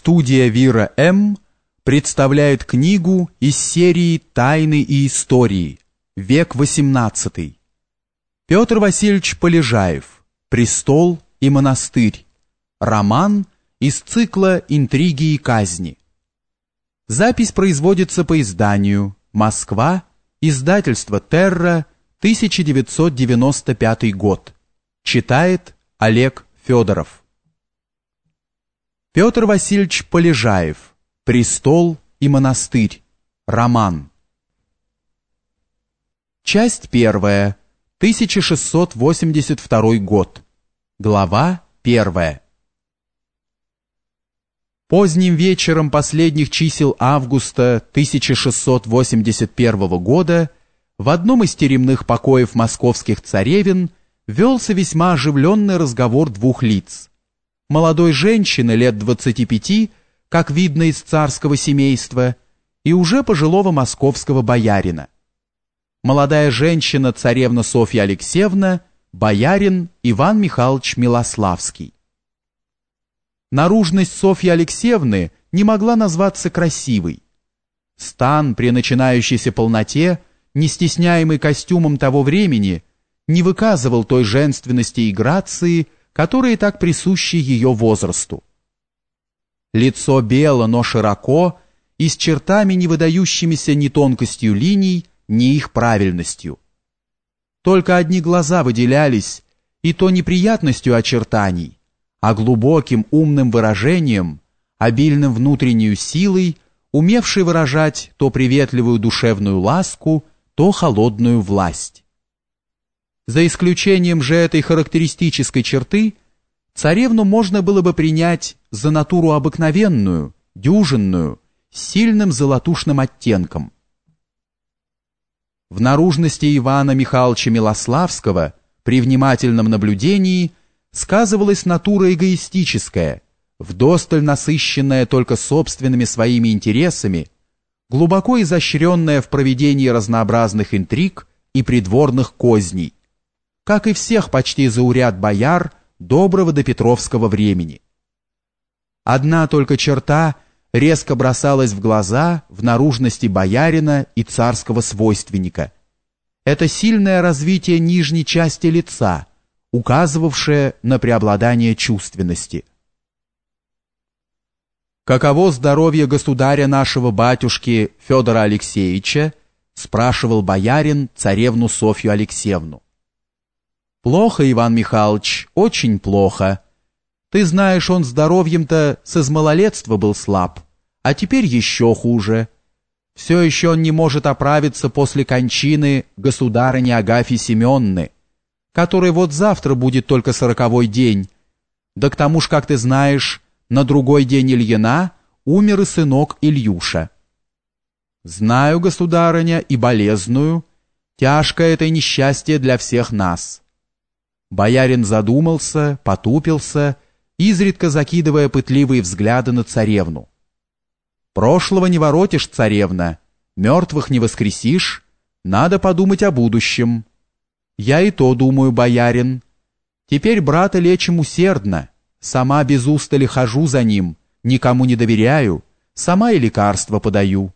Студия Вира М. представляет книгу из серии «Тайны и истории. Век XVIII». Петр Васильевич Полежаев. «Престол и монастырь». Роман из цикла «Интриги и казни». Запись производится по изданию «Москва», издательство «Терра», 1995 год. Читает Олег Федоров. Петр Васильевич Полежаев. Престол и монастырь. Роман. Часть первая. 1682 год. Глава первая. Поздним вечером последних чисел августа 1681 года в одном из теремных покоев московских царевин велся весьма оживленный разговор двух лиц молодой женщины лет 25, как видно из царского семейства, и уже пожилого московского боярина. Молодая женщина, царевна Софья Алексеевна, боярин Иван Михайлович Милославский. Наружность Софьи Алексеевны не могла назваться красивой. Стан при начинающейся полноте, не стесняемый костюмом того времени, не выказывал той женственности и грации, которые так присущи ее возрасту. Лицо бело, но широко, и с чертами, не выдающимися ни тонкостью линий, ни их правильностью. Только одни глаза выделялись, и то неприятностью очертаний, а глубоким умным выражением, обильным внутренней силой, умевшей выражать то приветливую душевную ласку, то холодную власть. За исключением же этой характеристической черты, царевну можно было бы принять за натуру обыкновенную, дюжинную, с сильным золотушным оттенком. В наружности Ивана Михайловича Милославского при внимательном наблюдении сказывалась натура эгоистическая, вдосталь насыщенная только собственными своими интересами, глубоко изощренная в проведении разнообразных интриг и придворных козней, как и всех почти зауряд бояр доброго до Петровского времени. Одна только черта резко бросалась в глаза в наружности боярина и царского свойственника. Это сильное развитие нижней части лица, указывавшее на преобладание чувственности. «Каково здоровье государя нашего батюшки Федора Алексеевича?» спрашивал боярин царевну Софью Алексеевну. Плохо, Иван Михайлович, очень плохо. Ты знаешь, он здоровьем-то с измалолетства был слаб, а теперь еще хуже. Все еще он не может оправиться после кончины государыни Агафьи Семенны, которой вот завтра будет только сороковой день. Да к тому ж, как ты знаешь, на другой день Ильина умер и сынок Ильюша. Знаю, государыня, и болезную. Тяжкое это несчастье для всех нас. Боярин задумался, потупился, изредка закидывая пытливые взгляды на царевну. «Прошлого не воротишь, царевна, мертвых не воскресишь, надо подумать о будущем». «Я и то думаю, боярин. Теперь брата лечим усердно, сама без устали хожу за ним, никому не доверяю, сама и лекарства подаю.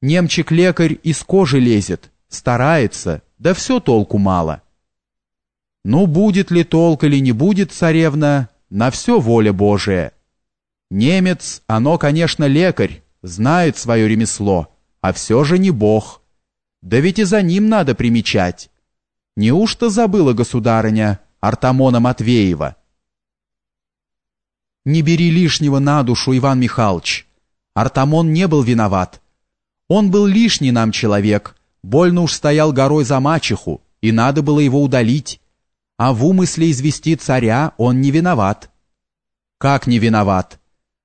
Немчик-лекарь из кожи лезет, старается, да все толку мало». Ну, будет ли толк или не будет, царевна, на все воля Божия. Немец, оно, конечно, лекарь, знает свое ремесло, а все же не бог. Да ведь и за ним надо примечать. Неужто забыла государыня Артамона Матвеева? Не бери лишнего на душу, Иван Михайлович. Артамон не был виноват. Он был лишний нам человек, больно уж стоял горой за мачеху, и надо было его удалить а в умысле извести царя он не виноват. Как не виноват?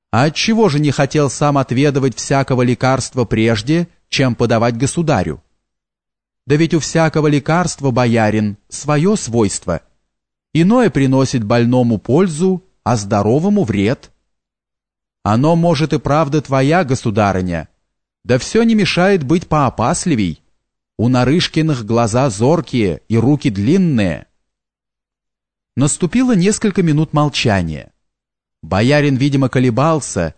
А отчего же не хотел сам отведывать всякого лекарства прежде, чем подавать государю? Да ведь у всякого лекарства, боярин, свое свойство. Иное приносит больному пользу, а здоровому вред. Оно, может, и правда твоя, государыня, да все не мешает быть поопасливей. У Нарышкиных глаза зоркие и руки длинные. Наступило несколько минут молчания. Боярин, видимо, колебался,